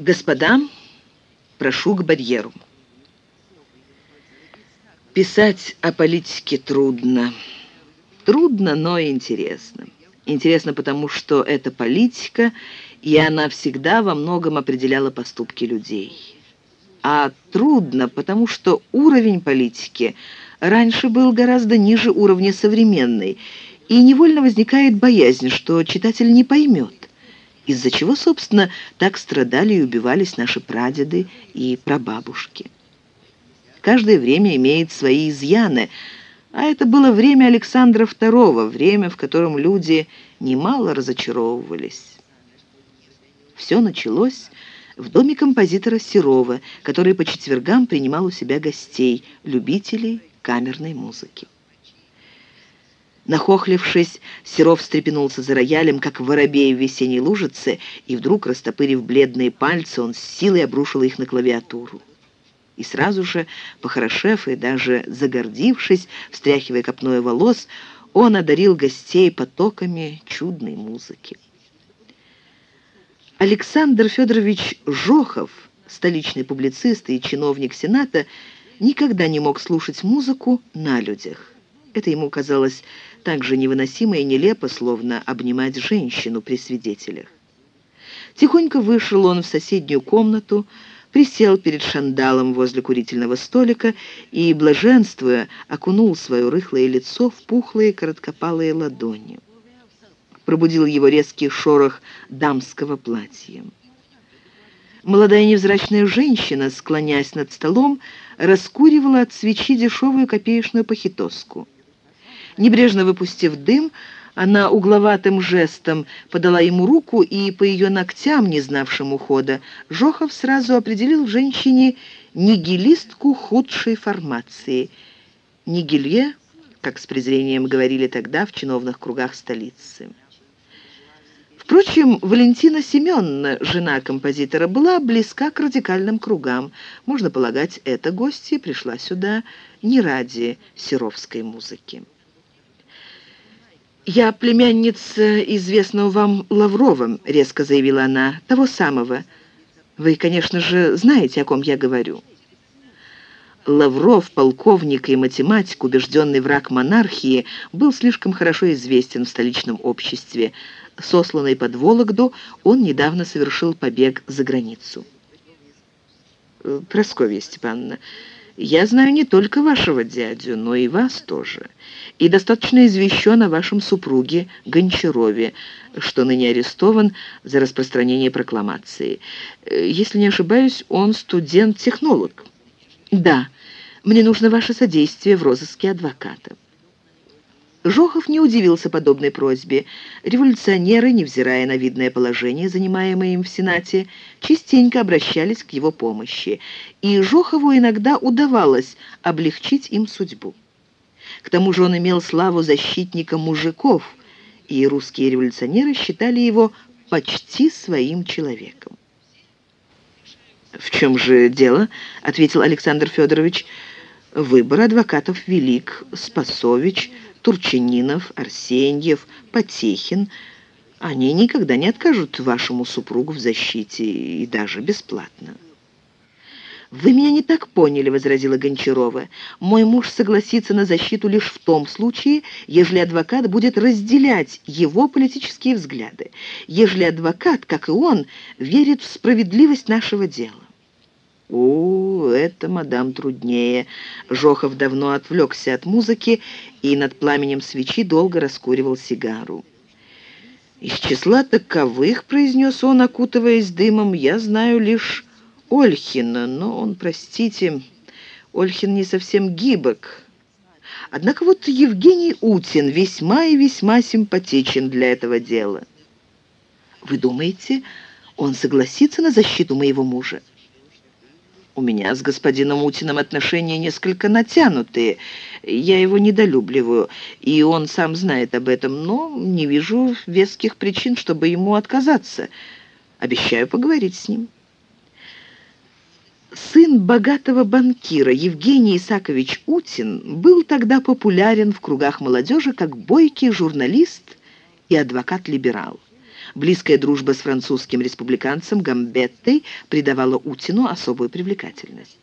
Господа, прошу к барьеру. Писать о политике трудно. Трудно, но интересно. Интересно потому, что это политика, и она всегда во многом определяла поступки людей. А трудно, потому что уровень политики раньше был гораздо ниже уровня современной, и невольно возникает боязнь, что читатель не поймет, из-за чего, собственно, так страдали и убивались наши прадеды и прабабушки. Каждое время имеет свои изъяны, а это было время Александра II, время, в котором люди немало разочаровывались. Все началось в доме композитора Серова, который по четвергам принимал у себя гостей, любителей камерной музыки. Нахохлившись, Серов встрепенулся за роялем, как воробей в весенней лужице, и вдруг, растопырив бледные пальцы, он с силой обрушил их на клавиатуру. И сразу же, похорошев и даже загордившись, встряхивая копной волос, он одарил гостей потоками чудной музыки. Александр Федорович Жохов, столичный публицист и чиновник Сената, никогда не мог слушать музыку на людях. Это ему казалось так же невыносимо и нелепо, словно обнимать женщину при свидетелях. Тихонько вышел он в соседнюю комнату, присел перед шандалом возле курительного столика и, блаженствуя, окунул свое рыхлое лицо в пухлые короткопалые ладони пробудил его резкий шорох дамского платья. Молодая невзрачная женщина, склоняясь над столом, раскуривала от свечи дешевую копеечную похитоску. Небрежно выпустив дым, она угловатым жестом подала ему руку, и по ее ногтям, не знавшим ухода, Жохов сразу определил в женщине нигилистку худшей формации. Нигилье, как с презрением говорили тогда в чиновных кругах столицы. Впрочем, Валентина Семеновна, жена композитора, была близка к радикальным кругам. Можно полагать, эта гостья пришла сюда не ради серовской музыки. «Я племянница известного вам Лаврова», — резко заявила она, — «того самого. Вы, конечно же, знаете, о ком я говорю». Лавров, полковник и математик, убежденный враг монархии, был слишком хорошо известен в столичном обществе. Сосланный под Вологду, он недавно совершил побег за границу. «Э, «Прасковья Степановна, я знаю не только вашего дядю, но и вас тоже. И достаточно извещен о вашем супруге Гончарове, что ныне арестован за распространение прокламации. Э, если не ошибаюсь, он студент-технолог». «Да, мне нужно ваше содействие в розыске адвоката». Жохов не удивился подобной просьбе. Революционеры, невзирая на видное положение, занимаемое им в Сенате, частенько обращались к его помощи, и Жохову иногда удавалось облегчить им судьбу. К тому же он имел славу защитника мужиков, и русские революционеры считали его почти своим человеком. «В чем же дело?» — ответил Александр Федорович. «Выбор адвокатов велик. Спасович, Турчининов, Арсеньев, Потехин. Они никогда не откажут вашему супругу в защите, и даже бесплатно». «Вы меня не так поняли», — возразила Гончарова. «Мой муж согласится на защиту лишь в том случае, ежели адвокат будет разделять его политические взгляды, ежели адвокат, как и он, верит в справедливость нашего дела». «У, это, мадам, труднее». Жохов давно отвлекся от музыки и над пламенем свечи долго раскуривал сигару. «Из числа таковых, — произнес он, окутываясь дымом, — я знаю лишь Ольхина, но он, простите, Ольхин не совсем гибок. Однако вот Евгений Утин весьма и весьма симпатичен для этого дела. Вы думаете, он согласится на защиту моего мужа? У меня с господином Утиным отношения несколько натянутые. Я его недолюбливаю, и он сам знает об этом, но не вижу веских причин, чтобы ему отказаться. Обещаю поговорить с ним». Сын богатого банкира Евгений Исакович Утин был тогда популярен в кругах молодежи как бойкий журналист и адвокат-либерал. Близкая дружба с французским республиканцем Гамбеттой придавала Утину особую привлекательность.